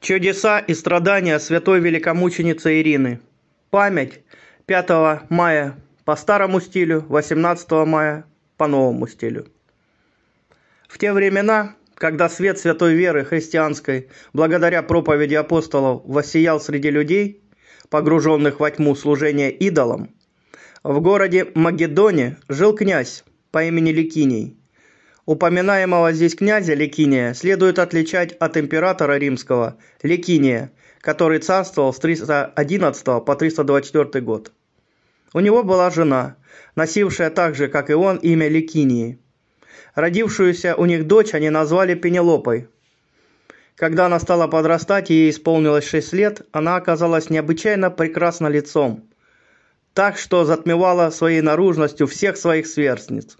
Чудеса и страдания святой великомученицы Ирины. Память 5 мая по старому стилю, 18 мая по новому стилю. В те времена, когда свет святой веры христианской, благодаря проповеди апостолов, воссиял среди людей, погруженных во тьму служения идолам, в городе Магедоне жил князь по имени Ликиний. Упоминаемого здесь князя Ликиния следует отличать от императора римского Ликиния, который царствовал с 311 по 324 год. У него была жена, носившая так же, как и он, имя Ликинии. Родившуюся у них дочь они назвали Пенелопой. Когда она стала подрастать и ей исполнилось 6 лет, она оказалась необычайно прекрасна лицом – так что затмевала своей наружностью всех своих сверстниц.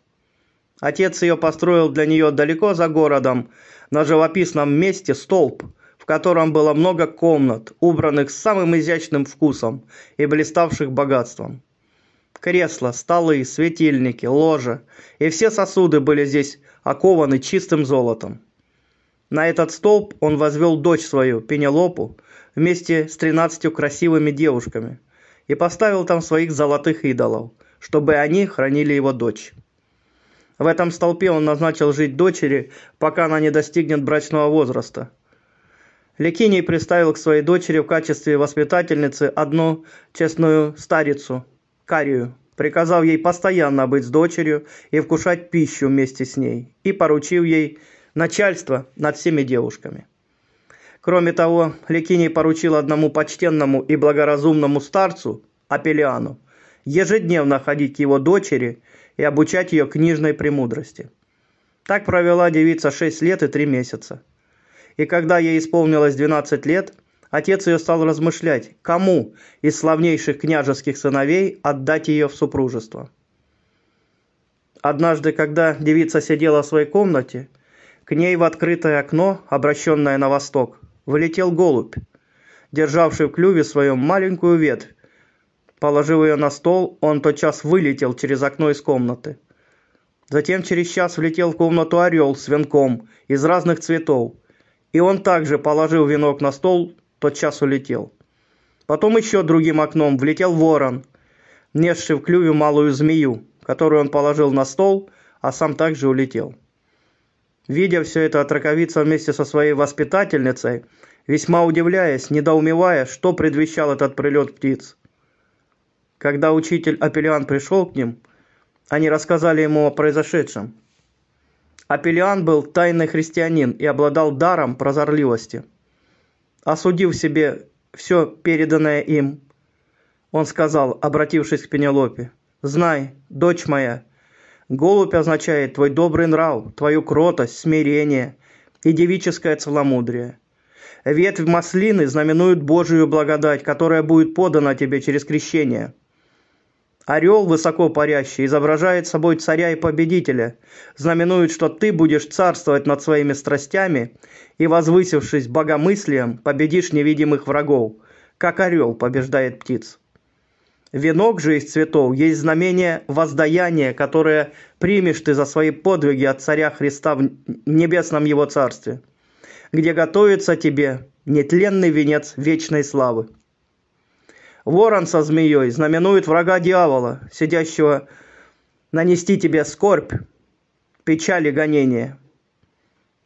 Отец ее построил для нее далеко за городом, на живописном месте столб, в котором было много комнат, убранных самым изящным вкусом и блиставших богатством. Кресла, столы, светильники, ложа и все сосуды были здесь окованы чистым золотом. На этот столб он возвел дочь свою, Пенелопу, вместе с тринадцатью красивыми девушками – и поставил там своих золотых идолов, чтобы они хранили его дочь. В этом столпе он назначил жить дочери, пока она не достигнет брачного возраста. Лекиний приставил к своей дочери в качестве воспитательницы одну честную старицу, Карию, приказав ей постоянно быть с дочерью и вкушать пищу вместе с ней, и поручив ей начальство над всеми девушками. Кроме того, Лекиний поручил одному почтенному и благоразумному старцу, Апелиану, ежедневно ходить к его дочери и обучать ее книжной премудрости. Так провела девица шесть лет и три месяца. И когда ей исполнилось 12 лет, отец ее стал размышлять, кому из славнейших княжеских сыновей отдать ее в супружество. Однажды, когда девица сидела в своей комнате, к ней в открытое окно, обращенное на восток, Вылетел голубь, державший в клюве своем маленькую ветвь. Положив ее на стол, он тотчас вылетел через окно из комнаты. Затем через час влетел в комнату орел с венком из разных цветов. И он также, положив венок на стол, тотчас улетел. Потом еще другим окном влетел ворон, несший в клюве малую змею, которую он положил на стол, а сам также улетел. Видя все это, отраковица вместе со своей воспитательницей, весьма удивляясь, недоумевая, что предвещал этот прилет птиц. Когда учитель Апеллиан пришел к ним, они рассказали ему о произошедшем. Апеллиан был тайный христианин и обладал даром прозорливости. Осудив себе все переданное им, он сказал, обратившись к Пенелопе, «Знай, дочь моя, Голубь означает твой добрый нрав, твою кротость, смирение и девическое целомудрие. Ветвь маслины знаменует Божию благодать, которая будет подана тебе через крещение. Орел, высоко парящий, изображает собой царя и победителя, знаменует, что ты будешь царствовать над своими страстями и, возвысившись богомыслием, победишь невидимых врагов, как орел побеждает птиц. Венок же из цветов есть знамение воздаяния, которое примешь ты за свои подвиги от Царя Христа в небесном Его Царстве, где готовится тебе нетленный венец вечной славы. Ворон со змеей знаменует врага дьявола, сидящего нанести тебе скорбь, печаль и гонение.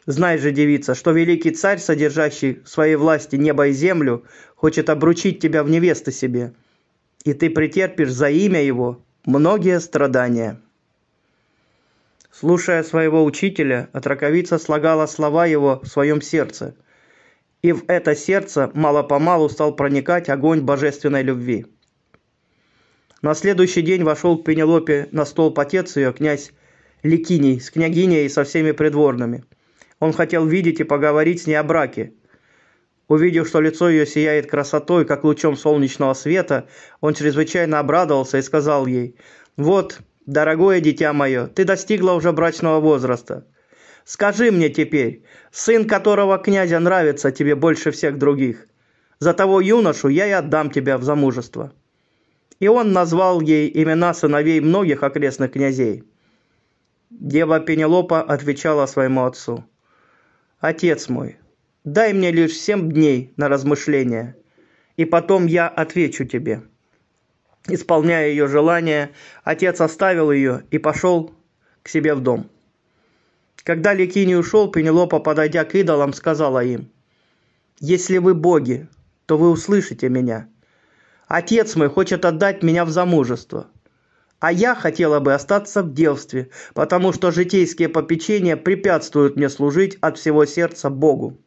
Знай же, девица, что великий царь, содержащий в своей власти небо и землю, хочет обручить тебя в невесты себе – и ты претерпишь за имя его многие страдания». Слушая своего учителя, отраковица слагала слова его в своем сердце, и в это сердце мало-помалу стал проникать огонь божественной любви. На следующий день вошел к Пенелопе на стол отец ее, князь Ликиний, с княгиней и со всеми придворными. Он хотел видеть и поговорить с ней о браке, Увидев, что лицо ее сияет красотой, как лучом солнечного света, он чрезвычайно обрадовался и сказал ей, «Вот, дорогое дитя мое, ты достигла уже брачного возраста. Скажи мне теперь, сын которого князя нравится тебе больше всех других, за того юношу я и отдам тебя в замужество». И он назвал ей имена сыновей многих окрестных князей. Дева Пенелопа отвечала своему отцу, «Отец мой, дай мне лишь семь дней на размышление, и потом я отвечу тебе». Исполняя ее желание, отец оставил ее и пошел к себе в дом. Когда Ликиний ушел, Пенелопа, подойдя к идолам, сказала им, «Если вы боги, то вы услышите меня. Отец мой хочет отдать меня в замужество, а я хотела бы остаться в девстве, потому что житейские попечения препятствуют мне служить от всего сердца Богу.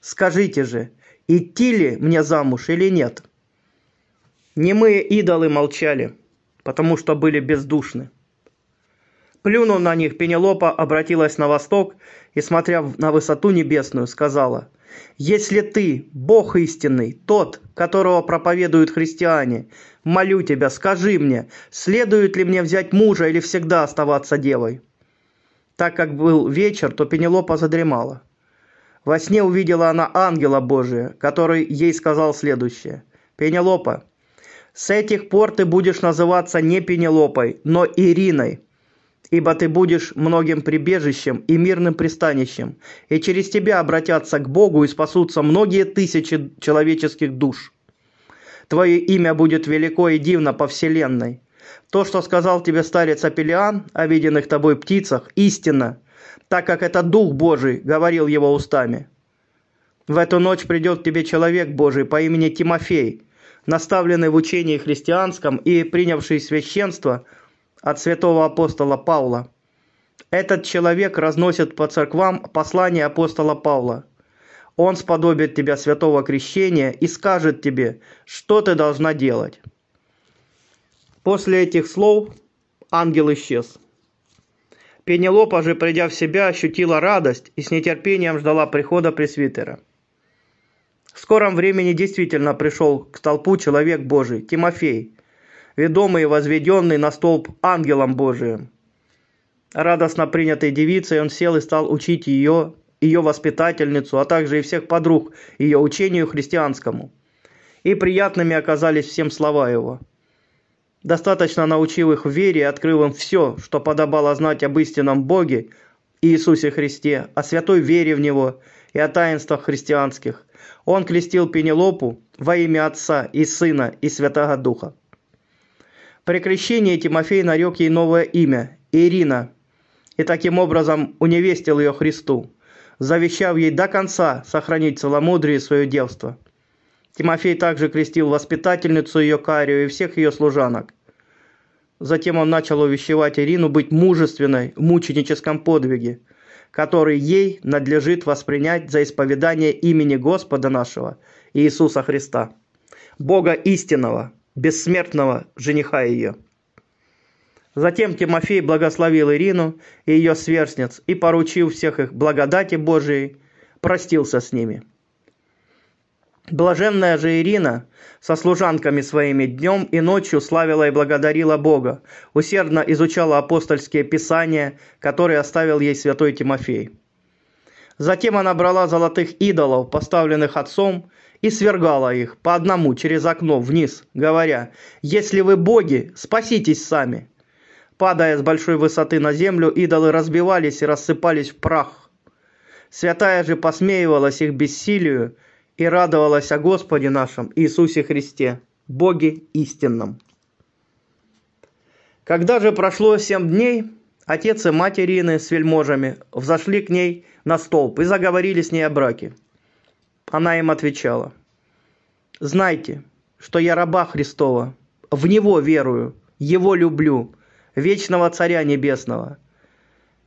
Скажите же, идти ли мне замуж или нет?» Немые идолы молчали, потому что были бездушны. Плюнув на них, Пенелопа обратилась на восток и, смотря на высоту небесную, сказала, «Если ты, Бог истинный, тот, которого проповедуют христиане, молю тебя, скажи мне, следует ли мне взять мужа или всегда оставаться девой?» Так как был вечер, то Пенелопа задремала. Во сне увидела она ангела Божия, который ей сказал следующее. «Пенелопа, с этих пор ты будешь называться не Пенелопой, но Ириной, ибо ты будешь многим прибежищем и мирным пристанищем, и через тебя обратятся к Богу и спасутся многие тысячи человеческих душ. Твое имя будет велико и дивно по вселенной. То, что сказал тебе старец Апелиан о виденных тобой птицах, истина, так как это Дух Божий говорил его устами. В эту ночь придет к тебе человек Божий по имени Тимофей, наставленный в учении христианском и принявший священство от святого апостола Павла. Этот человек разносит по церквам послание апостола Павла. Он сподобит тебя святого крещения и скажет тебе, что ты должна делать. После этих слов ангел исчез. Пенелопа же, придя в себя, ощутила радость и с нетерпением ждала прихода пресвитера. В скором времени действительно пришел к столпу человек Божий, Тимофей, ведомый и возведенный на столб ангелом Божиим. Радостно принятой девицей он сел и стал учить ее, ее воспитательницу, а также и всех подруг ее учению христианскому. И приятными оказались всем слова его. Достаточно научил их в вере и открыл им все, что подобало знать об истинном Боге, Иисусе Христе, о святой вере в Него и о таинствах христианских, он крестил Пенелопу во имя Отца и Сына и Святого Духа. При крещении Тимофей нарек ей новое имя – Ирина, и таким образом уневестил ее Христу, завещав ей до конца сохранить целомудрие и свое девство. Тимофей также крестил воспитательницу ее Карию и всех ее служанок. Затем он начал увещевать Ирину быть мужественной в мученическом подвиге – который ей надлежит воспринять за исповедание имени Господа нашего Иисуса Христа, Бога истинного, бессмертного жениха ее. Затем Тимофей благословил Ирину и ее сверстниц и поручил всех их благодати Божией, простился с ними. Блаженная же Ирина со служанками своими днем и ночью славила и благодарила Бога, усердно изучала апостольские писания, которые оставил ей святой Тимофей. Затем она брала золотых идолов, поставленных отцом, и свергала их по одному через окно вниз, говоря, «Если вы боги, спаситесь сами». Падая с большой высоты на землю, идолы разбивались и рассыпались в прах. Святая же посмеивалась их бессилию, и радовалась о Господе нашем Иисусе Христе, Боге истинном. Когда же прошло семь дней, отец и мать Ирины с вельможами взошли к ней на столб и заговорили с ней о браке. Она им отвечала, «Знайте, что я раба Христова, в Него верую, Его люблю, вечного Царя Небесного.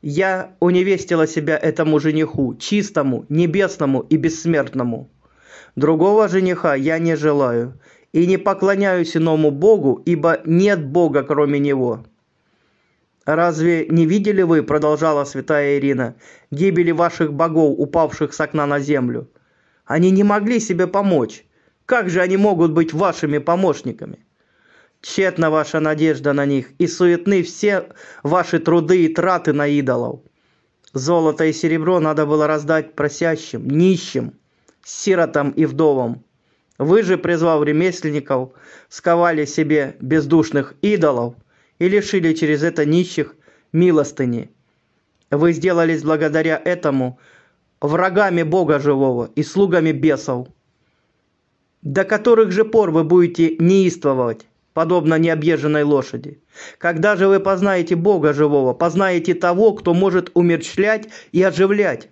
Я уневестила себя этому жениху, чистому, небесному и бессмертному. Другого жениха я не желаю, и не поклоняюсь иному Богу, ибо нет Бога, кроме Него». «Разве не видели вы, — продолжала святая Ирина, — гибели ваших богов, упавших с окна на землю? Они не могли себе помочь. Как же они могут быть вашими помощниками? Тщетна ваша надежда на них, и суетны все ваши труды и траты на идолов. Золото и серебро надо было раздать просящим, нищим, сиротам и вдовам. Вы же, призвав ремесленников, сковали себе бездушных идолов и лишили через это нищих милостыни. Вы сделались благодаря этому врагами Бога живого и слугами бесов. До которых же пор вы будете неистовать, подобно необъезженной лошади? Когда же вы познаете Бога живого, познаете того, кто может умерщвлять и оживлять?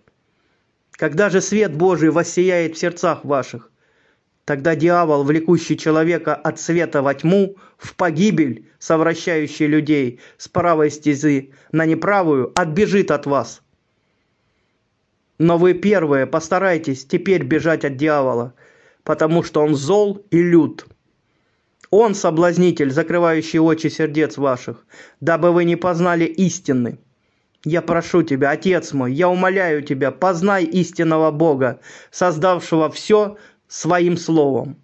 Когда же свет Божий воссияет в сердцах ваших? Тогда дьявол, влекущий человека от света во тьму, в погибель, совращающий людей с правой стезы на неправую, отбежит от вас. Но вы первые постарайтесь теперь бежать от дьявола, потому что он зол и лют. Он соблазнитель, закрывающий очи сердец ваших, дабы вы не познали истины. Я прошу тебя, Отец мой, я умоляю тебя, познай истинного Бога, создавшего все своим словом.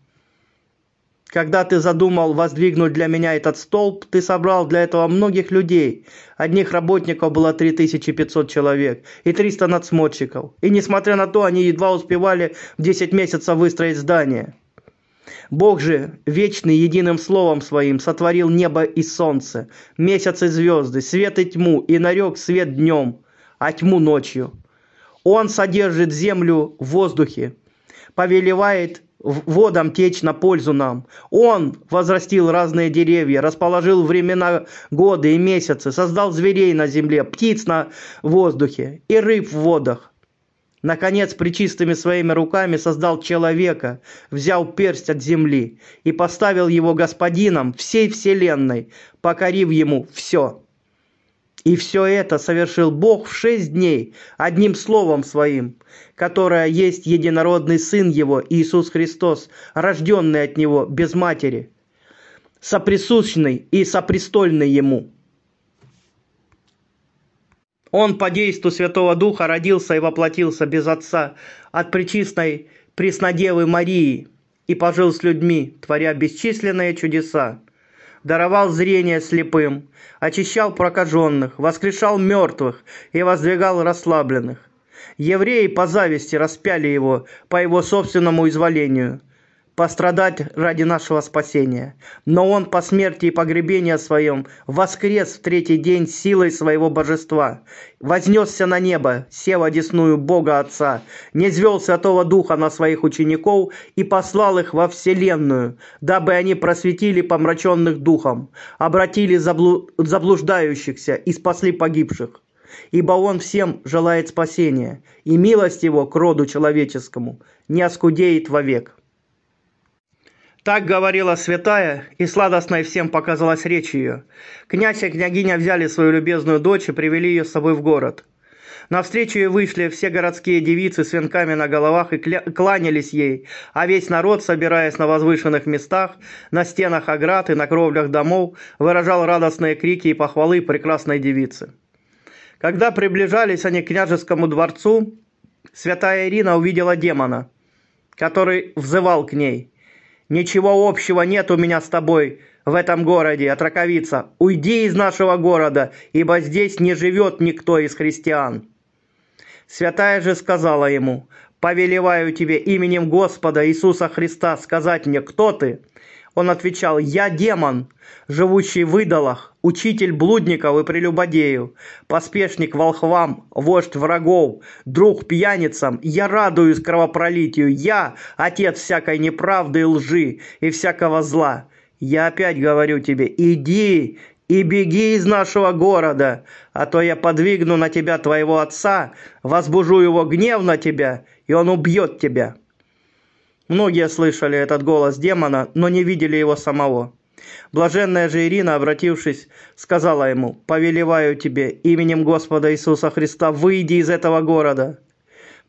Когда ты задумал воздвигнуть для меня этот столб, ты собрал для этого многих людей. Одних работников было 3500 человек и 300 надсмотрщиков. И несмотря на то, они едва успевали в 10 месяцев выстроить здание. Бог же, вечный единым словом своим, сотворил небо и солнце, месяц и звезды, свет и тьму, и нарек свет днем, а тьму ночью. Он содержит землю в воздухе, повелевает водам течь на пользу нам. Он возрастил разные деревья, расположил времена, годы и месяцы, создал зверей на земле, птиц на воздухе и рыб в водах. Наконец, причистыми своими руками создал человека, взял персть от земли и поставил его господином всей вселенной, покорив ему все. И все это совершил Бог в шесть дней, одним словом своим, которое есть единородный Сын Его, Иисус Христос, рожденный от Него без матери, соприсущный и сопрестольный Ему. Он по действу Святого Духа родился и воплотился без Отца от причистной Преснодевы Марии и пожил с людьми, творя бесчисленные чудеса даровал зрение слепым, очищал прокаженных, воскрешал мертвых и воздвигал расслабленных. Евреи по зависти распяли его по его собственному изволению – пострадать ради нашего спасения. Но он по смерти и погребении своем воскрес в третий день силой своего божества, вознесся на небо, сел одесную Бога Отца, не звел Святого Духа на своих учеников и послал их во вселенную, дабы они просветили помраченных духом, обратили заблу... заблуждающихся и спасли погибших ибо Он всем желает спасения, и милость Его к роду человеческому не оскудеет вовек. Так говорила святая, и сладостной всем показалась речь ее. Князь и княгиня взяли свою любезную дочь и привели ее с собой в город. Навстречу ей вышли все городские девицы с венками на головах и кланялись ей, а весь народ, собираясь на возвышенных местах, на стенах оград и на кровлях домов, выражал радостные крики и похвалы прекрасной девицы. Когда приближались они к княжескому дворцу, святая Ирина увидела демона, который взывал к ней – Ничего общего нет у меня с тобой в этом городе, отраковица. Уйди из нашего города, ибо здесь не живет никто из христиан». Святая же сказала ему, «Повелеваю тебе именем Господа Иисуса Христа сказать мне, кто ты?» Он отвечал, «Я демон, живущий в идолах, учитель блудников и прелюбодеев, поспешник волхвам, вождь врагов, друг пьяницам, я радуюсь кровопролитию, я отец всякой неправды и лжи и всякого зла. Я опять говорю тебе, иди и беги из нашего города, а то я подвигну на тебя твоего отца, возбужу его гнев на тебя, и он убьет тебя». Многие слышали этот голос демона, но не видели его самого. Блаженная же Ирина, обратившись, сказала ему, «Повелеваю тебе именем Господа Иисуса Христа, выйди из этого города».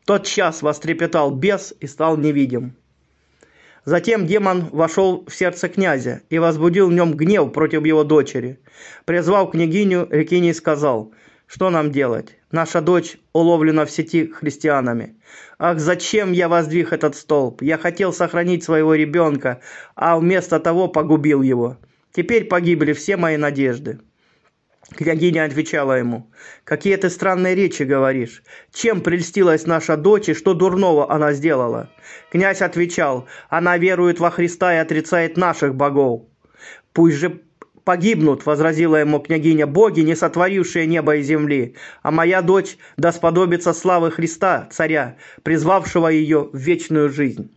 тот час вострепетал бес и стал невидим. Затем демон вошел в сердце князя и возбудил в нем гнев против его дочери. Призвав княгиню, Рекиний сказал – что нам делать? Наша дочь уловлена в сети христианами. Ах, зачем я воздвиг этот столб? Я хотел сохранить своего ребенка, а вместо того погубил его. Теперь погибли все мои надежды. Княгиня отвечала ему, «Какие ты странные речи говоришь. Чем прельстилась наша дочь и что дурного она сделала?» Князь отвечал, «Она верует во Христа и отрицает наших богов. Пусть же погибнут, возразила ему княгиня, боги, не сотворившие небо и земли, а моя дочь да сподобится славы Христа, царя, призвавшего ее в вечную жизнь.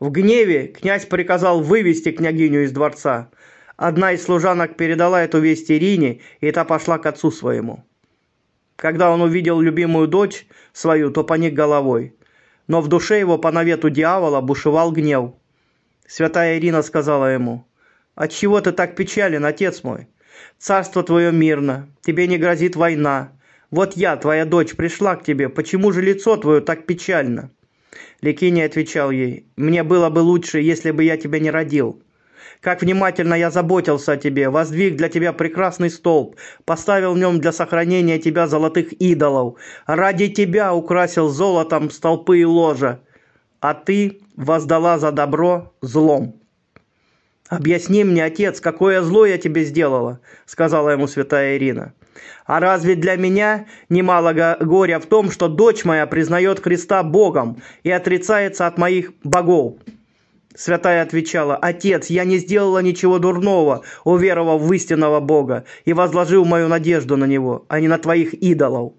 В гневе князь приказал вывести княгиню из дворца. Одна из служанок передала эту весть Ирине, и та пошла к отцу своему. Когда он увидел любимую дочь свою, то поник головой. Но в душе его по навету дьявола бушевал гнев. Святая Ирина сказала ему, «Отчего ты так печален, отец мой? Царство твое мирно, тебе не грозит война. Вот я, твоя дочь, пришла к тебе, почему же лицо твое так печально?» Ликиния отвечал ей, «Мне было бы лучше, если бы я тебя не родил. Как внимательно я заботился о тебе, воздвиг для тебя прекрасный столб, поставил в нем для сохранения тебя золотых идолов, ради тебя украсил золотом столпы и ложа, а ты воздала за добро злом». «Объясни мне, отец, какое зло я тебе сделала», — сказала ему святая Ирина. «А разве для меня немало горя в том, что дочь моя признает Христа Богом и отрицается от моих богов?» Святая отвечала, «Отец, я не сделала ничего дурного, уверовав в истинного Бога и возложил мою надежду на Него, а не на твоих идолов.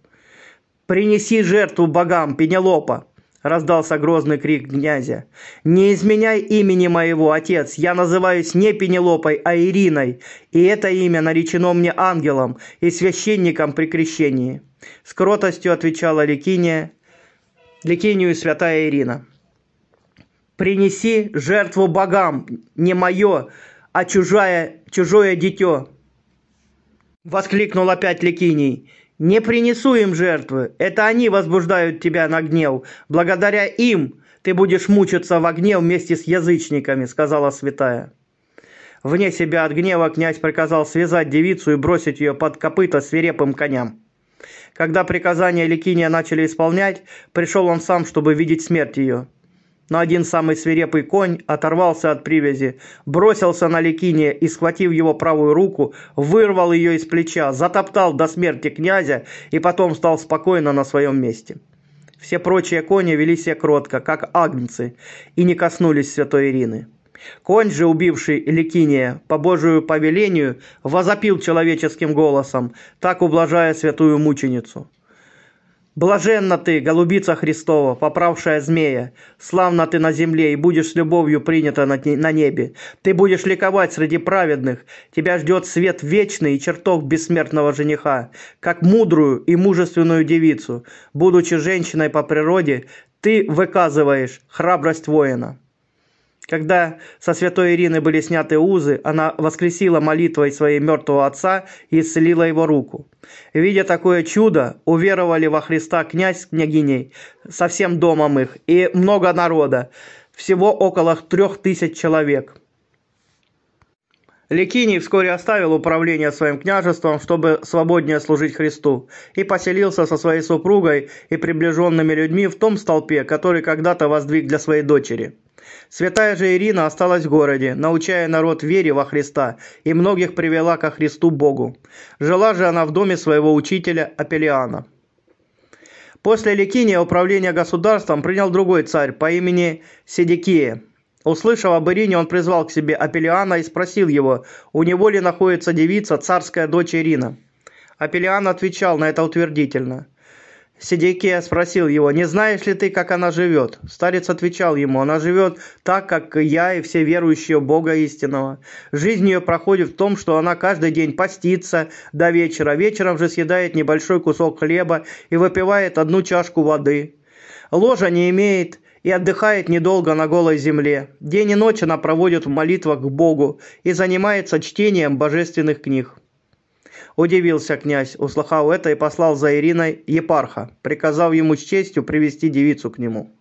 Принеси жертву богам, Пенелопа, раздался грозный крик князя. «Не изменяй имени моего, отец! Я называюсь не Пенелопой, а Ириной, и это имя наречено мне ангелом и священником при крещении!» С кротостью отвечала Ликиния, Ликинию святая Ирина. «Принеси жертву богам, не мое, а чужое, чужое дитё!» Воскликнул опять Ликиний. Не принесу им жертвы. Это они возбуждают тебя на гнев. Благодаря им ты будешь мучиться в огне вместе с язычниками», — сказала святая. Вне себя от гнева князь приказал связать девицу и бросить ее под копыта свирепым коням. Когда приказания Ликиния начали исполнять, пришел он сам, чтобы видеть смерть ее но один самый свирепый конь оторвался от привязи, бросился на Ликиния и, схватив его правую руку, вырвал ее из плеча, затоптал до смерти князя и потом стал спокойно на своем месте. Все прочие кони вели себя кротко, как агнцы, и не коснулись святой Ирины. Конь же, убивший Ликиния, по Божию повелению, возопил человеческим голосом, так ублажая святую мученицу. Блаженна ты, голубица Христова, поправшая змея, славна ты на земле и будешь с любовью принята на небе. Ты будешь ликовать среди праведных, тебя ждет свет вечный и чертог бессмертного жениха, как мудрую и мужественную девицу. Будучи женщиной по природе, ты выказываешь храбрость воина. Когда со святой Ирины были сняты узы, она воскресила молитвой своей мертвого отца и исцелила его руку. Видя такое чудо, уверовали во Христа князь с княгиней со всем домом их и много народа, всего около трех тысяч человек. Ликиний вскоре оставил управление своим княжеством, чтобы свободнее служить Христу, и поселился со своей супругой и приближенными людьми в том столпе, который когда-то воздвиг для своей дочери. Святая же Ирина осталась в городе, научая народ вере во Христа, и многих привела ко Христу Богу. Жила же она в доме своего учителя Апелиана. После Ликиния управление государством принял другой царь по имени Седекия. Услышав об Ирине, он призвал к себе Апелиана и спросил его, у него ли находится девица, царская дочь Ирина. Апелиан отвечал на это утвердительно. Сидекия спросил его, «Не знаешь ли ты, как она живет?» Старец отвечал ему, «Она живет так, как я и все верующие Бога истинного. Жизнь ее проходит в том, что она каждый день постится до вечера, вечером же съедает небольшой кусок хлеба и выпивает одну чашку воды. Ложа не имеет и отдыхает недолго на голой земле. День и ночь она проводит в молитвах к Богу и занимается чтением божественных книг. Удивился князь, услыхав это, и послал за Ириной епарха, приказав ему с честью привести девицу к нему.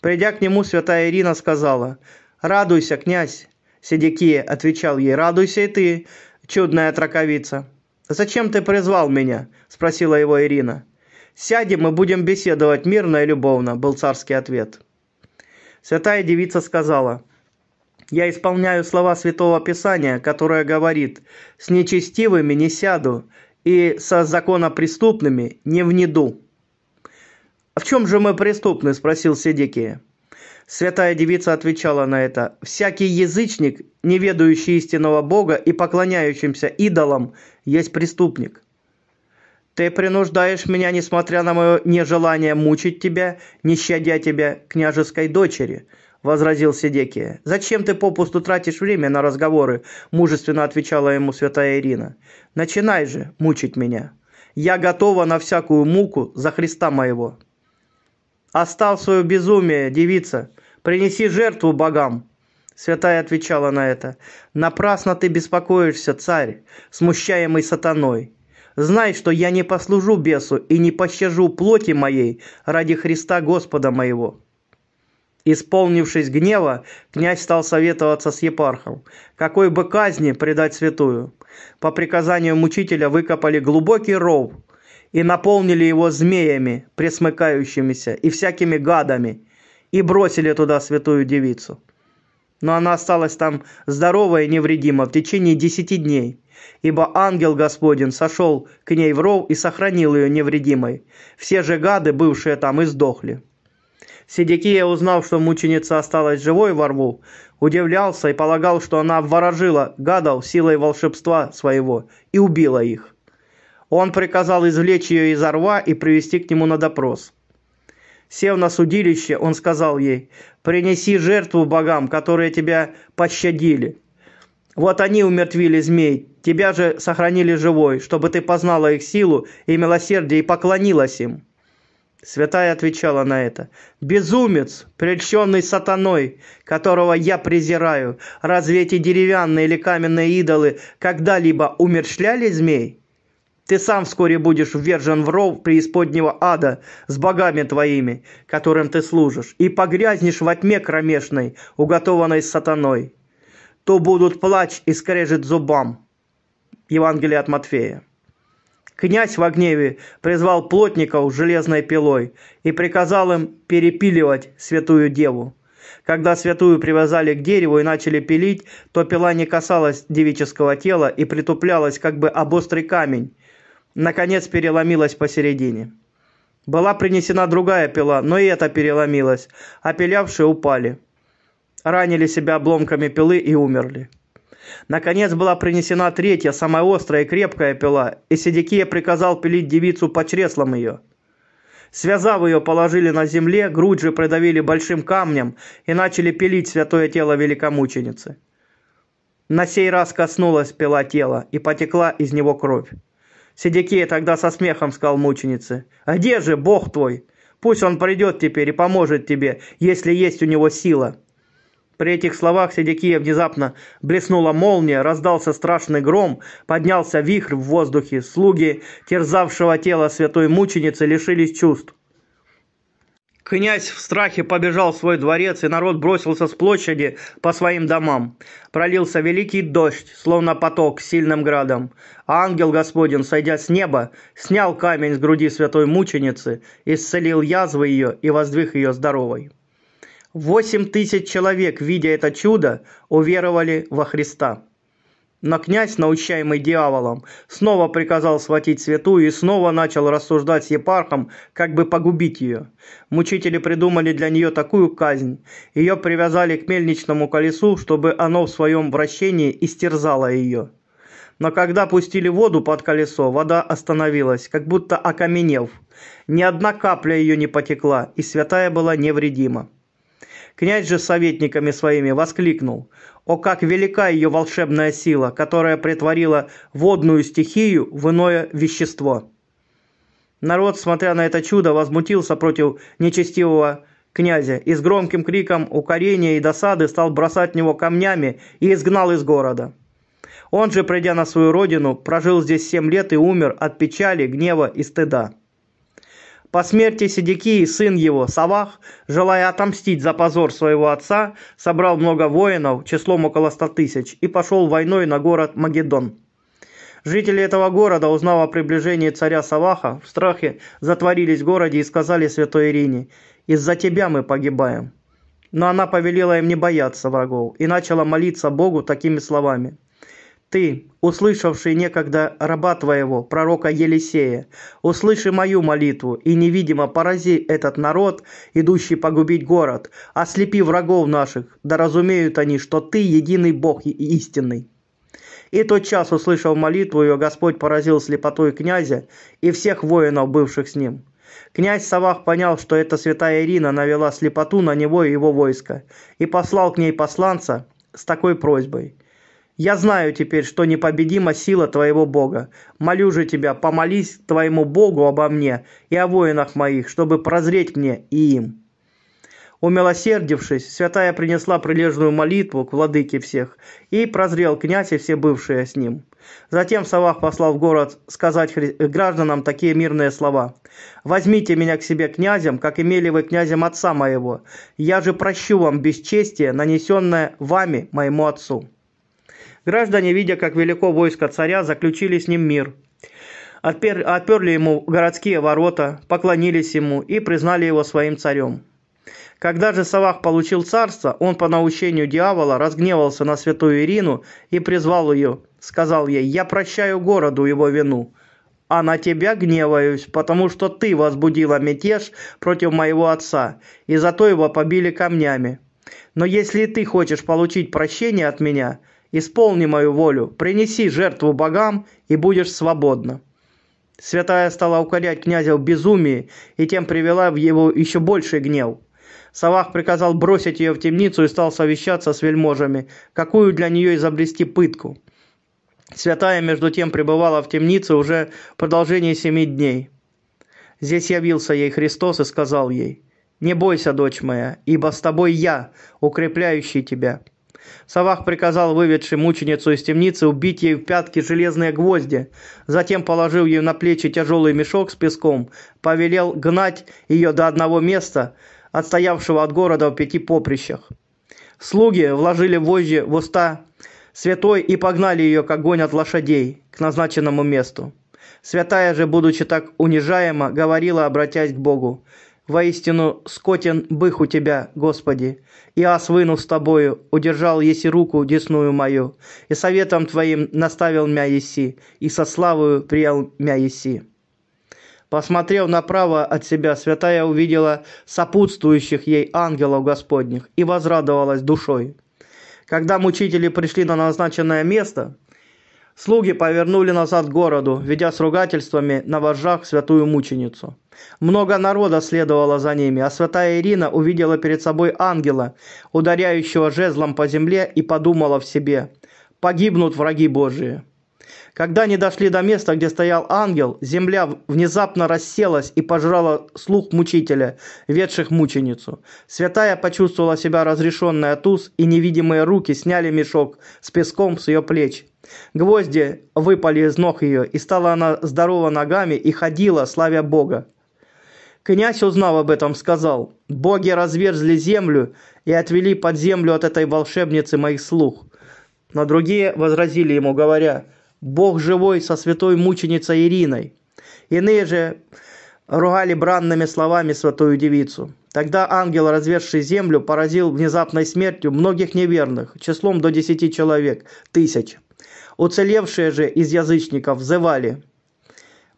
Придя к нему, святая Ирина сказала, «Радуйся, князь!» Седекия отвечал ей, «Радуйся и ты, чудная траковица!» «Зачем ты призвал меня?» – спросила его Ирина. «Сядем и будем беседовать мирно и любовно», – был царский ответ. Святая девица сказала, я исполняю слова Святого Писания, которое говорит «С нечестивыми не сяду, и со законопреступными не внеду». «А в чем же мы преступны?» – спросил Седекия. Святая девица отвечала на это, «Всякий язычник, не ведающий истинного Бога и поклоняющимся идолам, есть преступник». Ты принуждаешь меня, несмотря на мое нежелание мучить тебя, не щадя тебя, княжеской дочери, — возразил Сидекия. «Зачем ты попусту тратишь время на разговоры?» – мужественно отвечала ему святая Ирина. «Начинай же мучить меня. Я готова на всякую муку за Христа моего». «Остав свое безумие, девица, принеси жертву богам». Святая отвечала на это. «Напрасно ты беспокоишься, царь, смущаемый сатаной. Знай, что я не послужу бесу и не пощажу плоти моей ради Христа Господа моего». Исполнившись гнева, князь стал советоваться с епархом, какой бы казни предать святую. По приказанию мучителя выкопали глубокий ров и наполнили его змеями, пресмыкающимися, и всякими гадами, и бросили туда святую девицу. Но она осталась там здоровая и невредима в течение десяти дней, ибо ангел Господень сошел к ней в ров и сохранил ее невредимой. Все же гады, бывшие там, издохли. Сидекия, узнав, что мученица осталась живой во рву, удивлялся и полагал, что она обворожила гадов силой волшебства своего и убила их. Он приказал извлечь ее из рва и привести к нему на допрос. Сев на судилище, он сказал ей, «Принеси жертву богам, которые тебя пощадили. Вот они умертвили змей, тебя же сохранили живой, чтобы ты познала их силу и милосердие и поклонилась им». Святая отвечала на это. «Безумец, прельщенный сатаной, которого я презираю, разве эти деревянные или каменные идолы когда-либо умершляли змей? Ты сам вскоре будешь ввержен в ров преисподнего ада с богами твоими, которым ты служишь, и погрязнешь во тьме кромешной, уготованной сатаной. То будут плач и скрежет зубам». Евангелие от Матфея. Князь в гневе призвал плотников железной пилой и приказал им перепиливать святую деву. Когда святую привязали к дереву и начали пилить, то пила не касалась девического тела и притуплялась как бы об острый камень. Наконец переломилась посередине. Была принесена другая пила, но и эта переломилась, а пилявшие упали. Ранили себя обломками пилы и умерли. Наконец была принесена третья, самая острая и крепкая пила, и Седекия приказал пилить девицу по чреслам ее. Связав ее, положили на земле, грудь же придавили большим камнем и начали пилить святое тело великомученицы. На сей раз коснулась пила тела, и потекла из него кровь. Седекия тогда со смехом сказал мученице, «А где же Бог твой? Пусть он придет теперь и поможет тебе, если есть у него сила». При этих словах Седекия внезапно блеснула молния, раздался страшный гром, поднялся вихрь в воздухе, слуги, терзавшего тело святой мученицы, лишились чувств. Князь в страхе побежал в свой дворец, и народ бросился с площади по своим домам. Пролился великий дождь, словно поток, сильным градом. А ангел Господень, сойдя с неба, снял камень с груди святой мученицы, исцелил язвы ее и воздвиг ее здоровой. Восемь тысяч человек, видя это чудо, уверовали во Христа. Но князь, научаемый дьяволом, снова приказал схватить святую и снова начал рассуждать с епархом, как бы погубить ее. Мучители придумали для нее такую казнь. Ее привязали к мельничному колесу, чтобы оно в своем вращении истерзало ее. Но когда пустили воду под колесо, вода остановилась, как будто окаменев. Ни одна капля ее не потекла, и святая была невредима. Князь же советниками своими воскликнул. «О, как велика ее волшебная сила, которая притворила водную стихию в иное вещество!» Народ, смотря на это чудо, возмутился против нечестивого князя и с громким криком укорения и досады стал бросать в него камнями и изгнал из города. Он же, придя на свою родину, прожил здесь семь лет и умер от печали, гнева и стыда. По смерти Седекии сын его, Савах, желая отомстить за позор своего отца, собрал много воинов, числом около ста тысяч, и пошел войной на город Магеддон. Жители этого города, узнав о приближении царя Саваха, в страхе затворились в городе и сказали святой Ирине, «Из-за тебя мы погибаем». Но она повелела им не бояться врагов и начала молиться Богу такими словами. Ты, услышавший некогда раба твоего, пророка Елисея, услыши мою молитву и невидимо порази этот народ, идущий погубить город, ослепи врагов наших, да разумеют они, что ты единый Бог и истинный. И тот час, услышав молитву ее, Господь поразил слепотой князя и всех воинов, бывших с ним. Князь Савах понял, что эта святая Ирина навела слепоту на него и его войско, и послал к ней посланца с такой просьбой. «Я знаю теперь, что непобедима сила твоего Бога. Молю же тебя, помолись твоему Богу обо мне и о воинах моих, чтобы прозреть мне и им». Умилосердившись, святая принесла прилежную молитву к владыке всех, и прозрел князь и все бывшие с ним. Затем Савах послал в город сказать гражданам такие мирные слова. «Возьмите меня к себе князем, как имели вы князем отца моего. Я же прощу вам бесчестие, нанесенное вами, моему отцу». Граждане, видя, как велико войско царя, заключили с ним мир. Отпер... Отперли ему городские ворота, поклонились ему и признали его своим царем. Когда же Савах получил царство, он по наущению дьявола разгневался на святую Ирину и призвал ее. Сказал ей, «Я прощаю городу его вину, а на тебя гневаюсь, потому что ты возбудила мятеж против моего отца, и зато его побили камнями. Но если ты хочешь получить прощение от меня, исполни мою волю, принеси жертву богам, и будешь свободна». Святая стала укорять князя в безумии, и тем привела в его еще больший гнев. Савах приказал бросить ее в темницу и стал совещаться с вельможами, какую для нее изобрести пытку. Святая, между тем, пребывала в темнице уже в продолжении семи дней. Здесь явился ей Христос и сказал ей, «Не бойся, дочь моя, ибо с тобой я, укрепляющий тебя». Савах приказал выведшей мученицу из темницы убить ей в пятки железные гвозди, затем положил ей на плечи тяжелый мешок с песком, повелел гнать ее до одного места – отстоявшего от города в пяти поприщах. Слуги вложили вожжи в уста святой и погнали ее, как гонят лошадей, к назначенному месту. Святая же, будучи так унижаема, говорила, обратясь к Богу, «Воистину, скотен бых у тебя, Господи, и ас выну с тобою, удержал еси руку десную мою, и советом твоим наставил мя еси, и со славою приял мя еси». Посмотрев направо от себя, святая увидела сопутствующих ей ангелов Господних и возрадовалась душой. Когда мучители пришли на назначенное место, слуги повернули назад к городу, ведя с ругательствами на вожжах святую мученицу. Много народа следовало за ними, а святая Ирина увидела перед собой ангела, ударяющего жезлом по земле, и подумала в себе «Погибнут враги Божии». Когда они дошли до места, где стоял ангел, земля внезапно расселась и пожрала слух мучителя, ведших мученицу. Святая почувствовала себя разрешенной от уз, и невидимые руки сняли мешок с песком с ее плеч. Гвозди выпали из ног ее, и стала она здорова ногами и ходила, славя Бога. Князь, узнав об этом, сказал, «Боги разверзли землю и отвели под землю от этой волшебницы моих слух». Но другие возразили ему, говоря, Бог живой со святой мученицей Ириной. Иные же ругали бранными словами святую девицу. Тогда ангел, разверший землю, поразил внезапной смертью многих неверных, числом до десяти человек, тысяч. Уцелевшие же из язычников взывали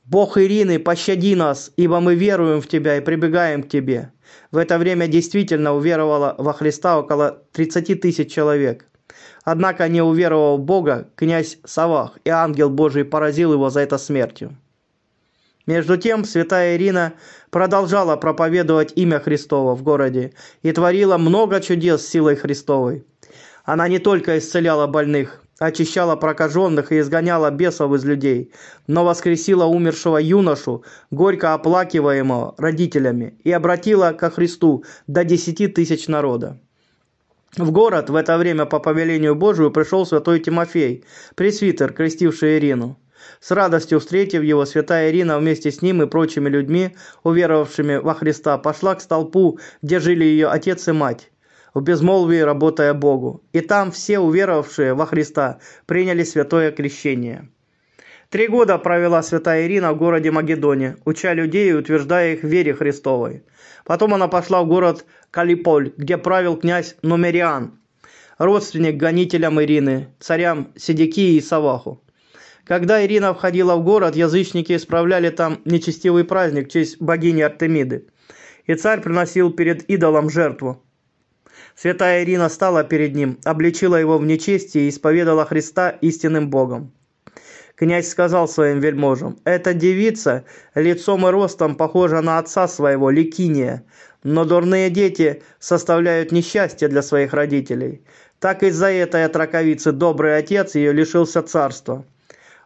«Бог Ирины, пощади нас, ибо мы веруем в Тебя и прибегаем к Тебе». В это время действительно уверовало во Христа около 30 тысяч человек. Однако, не уверовав в Бога, князь Савах и ангел Божий поразил его за это смертью. Между тем, святая Ирина продолжала проповедовать имя Христово в городе и творила много чудес силой Христовой. Она не только исцеляла больных, очищала прокаженных и изгоняла бесов из людей, но воскресила умершего юношу, горько оплакиваемого родителями, и обратила ко Христу до десяти тысяч народа. В город в это время по повелению Божию пришел святой Тимофей, пресвитер, крестивший Ирину. С радостью встретив его, святая Ирина вместе с ним и прочими людьми, уверовавшими во Христа, пошла к столпу, где жили ее отец и мать, в безмолвии работая Богу. И там все уверовавшие во Христа приняли святое крещение. Три года провела святая Ирина в городе Магедоне, уча людей и утверждая их в вере Христовой. Потом она пошла в город Калиполь, где правил князь Нумериан. родственник гонителям Ирины, царям Седекии и Саваху. Когда Ирина входила в город, язычники исправляли там нечестивый праздник в честь богини Артемиды, и царь приносил перед идолом жертву. Святая Ирина стала перед ним, обличила его в нечестии и исповедала Христа истинным Богом. Князь сказал своим вельможам, «Эта девица лицом и ростом похожа на отца своего, Ликиния, но дурные дети составляют несчастье для своих родителей. Так из-за этой отраковицы добрый отец ее лишился царства.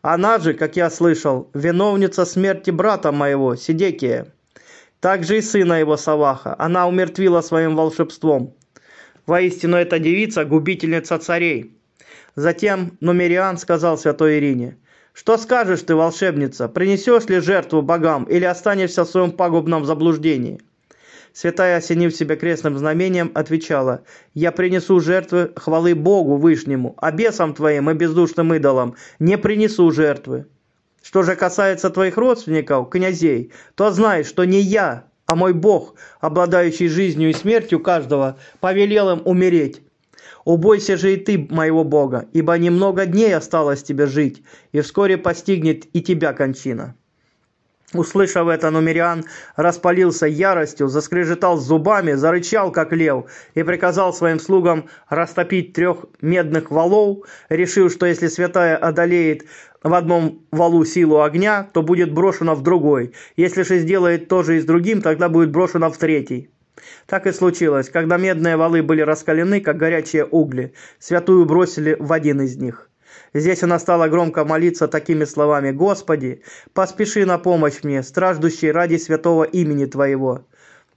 Она же, как я слышал, виновница смерти брата моего, Сидекия. Также и сына его Саваха. Она умертвила своим волшебством. Воистину, эта девица – губительница царей. Затем Нумериан сказал святой Ирине, «Что скажешь ты, волшебница, принесешь ли жертву богам или останешься в своем пагубном заблуждении?» Святая, осенив себя крестным знамением, отвечала, «Я принесу жертвы хвалы Богу Вышнему, а бесам твоим и бездушным идолам не принесу жертвы. Что же касается твоих родственников, князей, то знай, что не я, а мой Бог, обладающий жизнью и смертью каждого, повелел им умереть. Убойся же и ты моего Бога, ибо немного дней осталось тебе жить, и вскоре постигнет и тебя кончина». Услышав это, Нумериан распалился яростью, заскрежетал зубами, зарычал, как лев, и приказал своим слугам растопить трех медных валов, решив, что если святая одолеет в одном валу силу огня, то будет брошена в другой. Если же сделает то же и с другим, тогда будет брошена в третий. Так и случилось, когда медные валы были раскалены, как горячие угли, святую бросили в один из них. Здесь она стала громко молиться такими словами «Господи, поспеши на помощь мне, страждущий ради святого имени Твоего».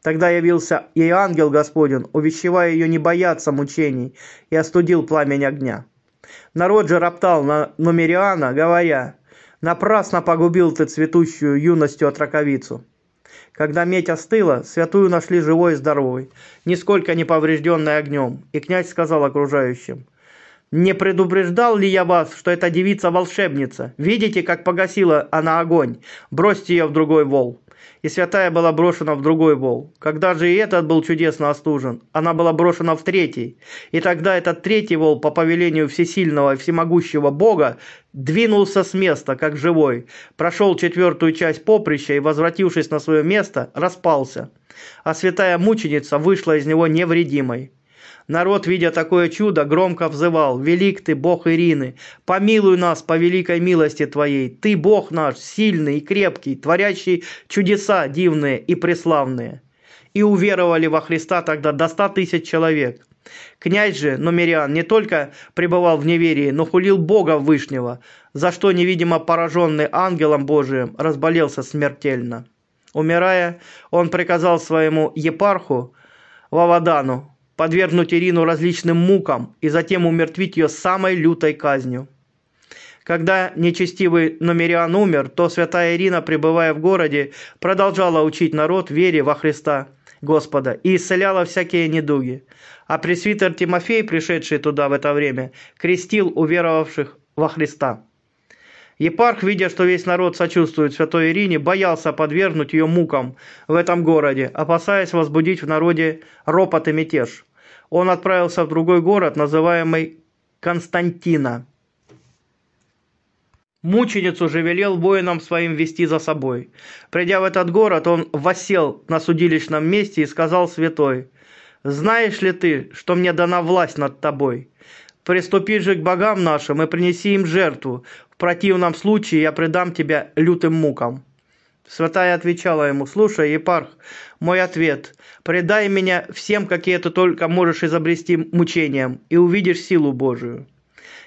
Тогда явился и ангел Господень, увещевая ее не бояться мучений, и остудил пламень огня. Народ же роптал на Нумериана, говоря, «Напрасно погубил ты цветущую юностью отраковицу». Когда медь остыла, святую нашли живой и здоровой, нисколько не поврежденной огнем, и князь сказал окружающим, «Не предупреждал ли я вас, что эта девица волшебница? Видите, как погасила она огонь? Бросьте ее в другой вол» и святая была брошена в другой вол. Когда же и этот был чудесно остужен, она была брошена в третий. И тогда этот третий вол, по повелению всесильного и всемогущего Бога, двинулся с места, как живой, прошел четвертую часть поприща и, возвратившись на свое место, распался. А святая мученица вышла из него невредимой. Народ, видя такое чудо, громко взывал «Велик ты, Бог Ирины! Помилуй нас по великой милости Твоей! Ты, Бог наш, сильный и крепкий, творящий чудеса дивные и преславные!» И уверовали во Христа тогда до ста тысяч человек. Князь же, Номериан, не только пребывал в неверии, но хулил Бога Вышнего, за что, невидимо пораженный ангелом Божиим, разболелся смертельно. Умирая, он приказал своему епарху Вавадану подвергнуть Ирину различным мукам и затем умертвить ее самой лютой казнью. Когда нечестивый Номериан умер, то святая Ирина, пребывая в городе, продолжала учить народ вере во Христа Господа и исцеляла всякие недуги. А пресвитер Тимофей, пришедший туда в это время, крестил уверовавших во Христа. Епарх, видя, что весь народ сочувствует святой Ирине, боялся подвергнуть ее мукам в этом городе, опасаясь возбудить в народе ропот и мятеж он отправился в другой город, называемый Константина. Мученицу же велел воинам своим вести за собой. Придя в этот город, он восел на судилищном месте и сказал святой, «Знаешь ли ты, что мне дана власть над тобой? Приступи же к богам нашим и принеси им жертву. В противном случае я предам тебя лютым мукам». Святая отвечала ему, «Слушай, епарх, мой ответ. Предай меня всем, какие ты только можешь изобрести мучениям, и увидишь силу Божию».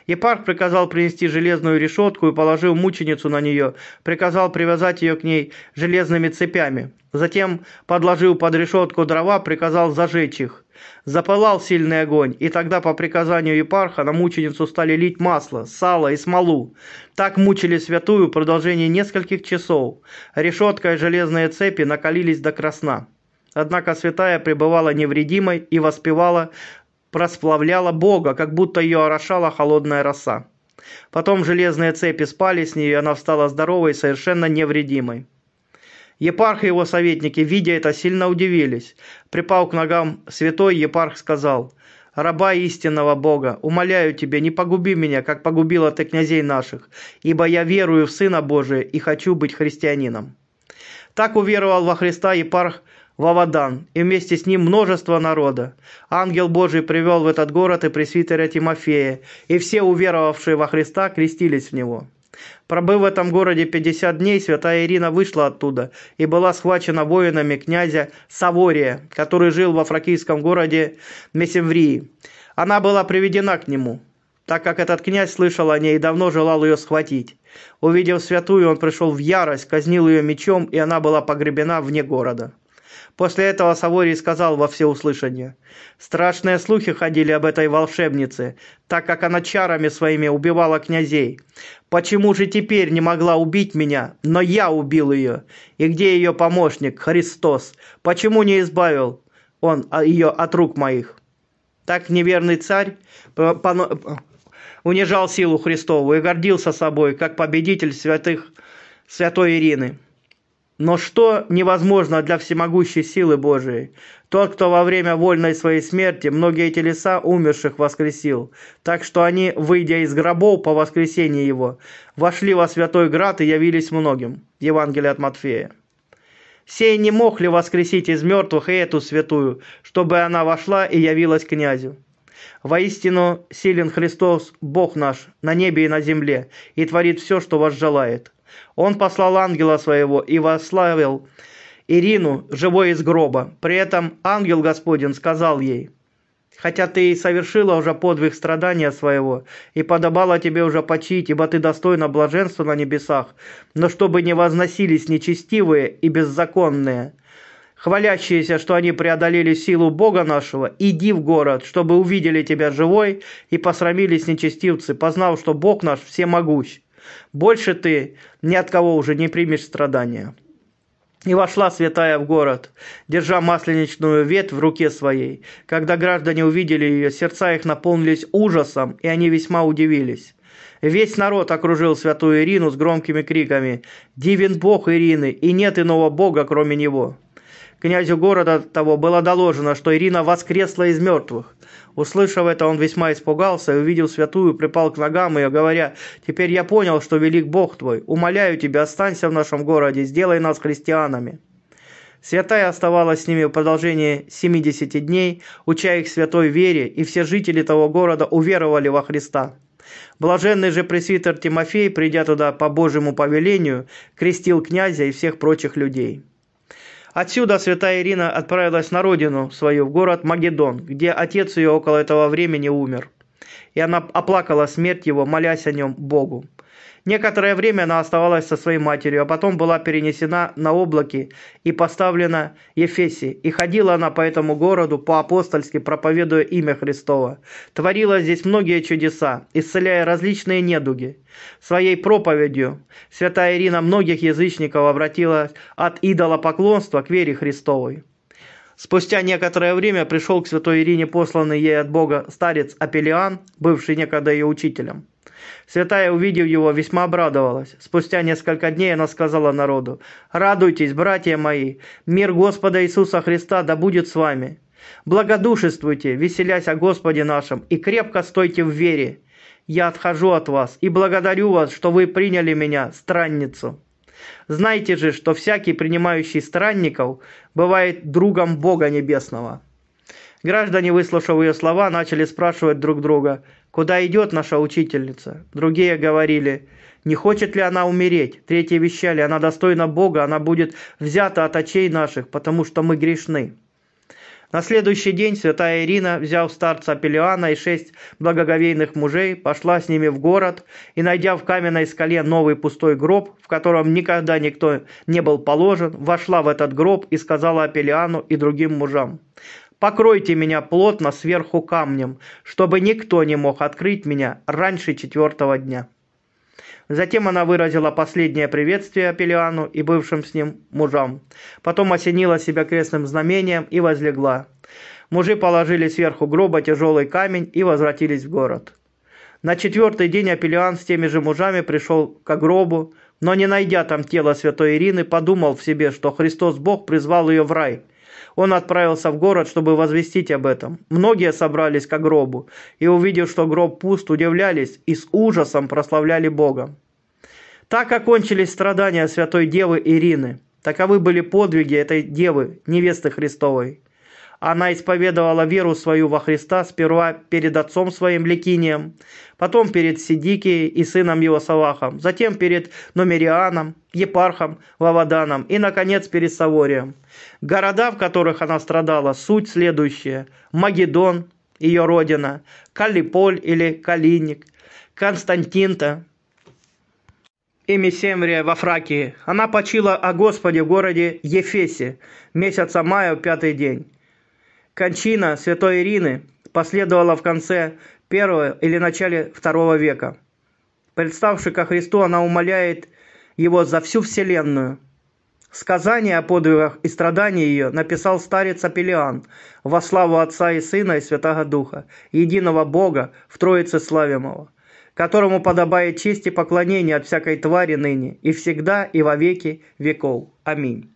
Епарх приказал принести железную решетку и положил мученицу на нее, приказал привязать ее к ней железными цепями. Затем подложил под решетку дрова, приказал зажечь их. Запылал сильный огонь, и тогда по приказанию епарха на мученицу стали лить масло, сало и смолу. Так мучили святую в продолжении нескольких часов. Решетка и железные цепи накалились до красна. Однако святая пребывала невредимой и воспевала, просплавляла Бога, как будто ее орошала холодная роса. Потом железные цепи спали с нее, и она встала здоровой и совершенно невредимой. Епарх и его советники, видя это, сильно удивились. Припал к ногам святой, епарх сказал, раба истинного Бога, умоляю тебя, не погуби меня, как погубила ты князей наших, ибо я верую в Сына Божия и хочу быть христианином». Так уверовал во Христа Епарх Вавадан, и вместе с ним множество народа. Ангел Божий привел в этот город и пресвитера Тимофея, и все уверовавшие во Христа крестились в него. Пробыв в этом городе 50 дней, святая Ирина вышла оттуда и была схвачена воинами князя Савория, который жил во фракийском городе Месемврии. Она была приведена к нему, так как этот князь слышал о ней и давно желал ее схватить. Увидев святую, он пришел в ярость, казнил ее мечом, и она была погребена вне города. После этого Саворий сказал во всеуслышание, «Страшные слухи ходили об этой волшебнице, так как она чарами своими убивала князей. Почему же теперь не могла убить меня, но я убил ее? И где ее помощник, Христос? Почему не избавил он ее от рук моих?» Так неверный царь унижал силу Христову и гордился собой, как победитель святых, святой Ирины. Но что невозможно для всемогущей силы Божией? Тот, кто во время вольной своей смерти многие телеса умерших воскресил, так что они, выйдя из гробов по воскресении его, вошли во святой град и явились многим. Евангелие от Матфея. Сей не мог ли воскресить из мертвых и эту святую, чтобы она вошла и явилась князю? Воистину силен Христос, Бог наш, на небе и на земле, и творит все, что вас желает. Он послал ангела своего и восславил Ирину, живой из гроба. При этом ангел Господень сказал ей, «Хотя ты и совершила уже подвиг страдания своего, и подобало тебе уже почить, ибо ты достойна блаженства на небесах, но чтобы не возносились нечестивые и беззаконные, хвалящиеся, что они преодолели силу Бога нашего, иди в город, чтобы увидели тебя живой и посрамились нечестивцы, познав, что Бог наш всемогущ. Больше ты ни от кого уже не примешь страдания». И вошла святая в город, держа масленичную ветвь в руке своей. Когда граждане увидели ее, сердца их наполнились ужасом, и они весьма удивились. Весь народ окружил святую Ирину с громкими криками «Дивен Бог Ирины, и нет иного Бога, кроме Него!» Князю города того было доложено, что Ирина воскресла из мертвых. Услышав это, он весьма испугался и увидел святую, припал к ногам ее, говоря, «Теперь я понял, что велик Бог твой. Умоляю тебя, останься в нашем городе, сделай нас христианами». Святая оставалась с ними в продолжении 70 дней, уча их святой вере, и все жители того города уверовали во Христа. Блаженный же пресвитер Тимофей, придя туда по Божьему повелению, крестил князя и всех прочих людей. Отсюда святая Ирина отправилась на родину свою, в город Магедон, где отец ее около этого времени умер. И она оплакала смерть его, молясь о нем Богу. Некоторое время она оставалась со своей матерью, а потом была перенесена на облаки и поставлена Ефесе. И ходила она по этому городу по-апостольски, проповедуя имя Христова. Творила здесь многие чудеса, исцеляя различные недуги. Своей проповедью святая Ирина многих язычников обратила от идолопоклонства к вере Христовой. Спустя некоторое время пришел к святой Ирине посланный ей от Бога старец Апелиан, бывший некогда ее учителем. Святая, увидев его, весьма обрадовалась. Спустя несколько дней она сказала народу, «Радуйтесь, братья мои, мир Господа Иисуса Христа да будет с вами. Благодушествуйте, веселясь о Господе нашем, и крепко стойте в вере. Я отхожу от вас и благодарю вас, что вы приняли меня, странницу. Знайте же, что всякий, принимающий странников, бывает другом Бога Небесного». Граждане, выслушав ее слова, начали спрашивать друг друга, куда идет наша учительница. Другие говорили, не хочет ли она умереть. Третьи вещали, она достойна Бога, она будет взята от очей наших, потому что мы грешны. На следующий день святая Ирина, взяв старца Пелиана и шесть благоговейных мужей, пошла с ними в город и, найдя в каменной скале новый пустой гроб, в котором никогда никто не был положен, вошла в этот гроб и сказала Апелиану и другим мужам, Покройте меня плотно сверху камнем, чтобы никто не мог открыть меня раньше четвертого дня». Затем она выразила последнее приветствие Апелиану и бывшим с ним мужам. Потом осенила себя крестным знамением и возлегла. Мужи положили сверху гроба тяжелый камень и возвратились в город. На четвертый день Апелиан с теми же мужами пришел к гробу, но не найдя там тело святой Ирины, подумал в себе, что Христос Бог призвал ее в рай – он отправился в город, чтобы возвестить об этом. Многие собрались к гробу, и, увидев, что гроб пуст, удивлялись и с ужасом прославляли Бога. Так окончились страдания святой девы Ирины. Таковы были подвиги этой девы, невесты Христовой. Она исповедовала веру свою во Христа сперва перед отцом своим Ликинием, потом перед Сидикией и сыном его Савахом, затем перед Номерианом, Епархом, Ваваданом и, наконец, перед Саворием. Города, в которых она страдала, суть следующая. Магеддон, ее родина, Калиполь или Калиник, Константинта, и Месемрия во Фракии. Она почила о Господе в городе Ефесе, месяца мая, пятый день. Кончина святой Ирины последовала в конце первого или начале второго века. Представши ко Христу, она умоляет его за всю вселенную. Сказание о подвигах и страдании ее написал старец Апелиан во славу Отца и Сына и Святого Духа, единого Бога в Троице Славимого которому подобает честь и поклонение от всякой твари ныне, и всегда, и во веки веков. Аминь.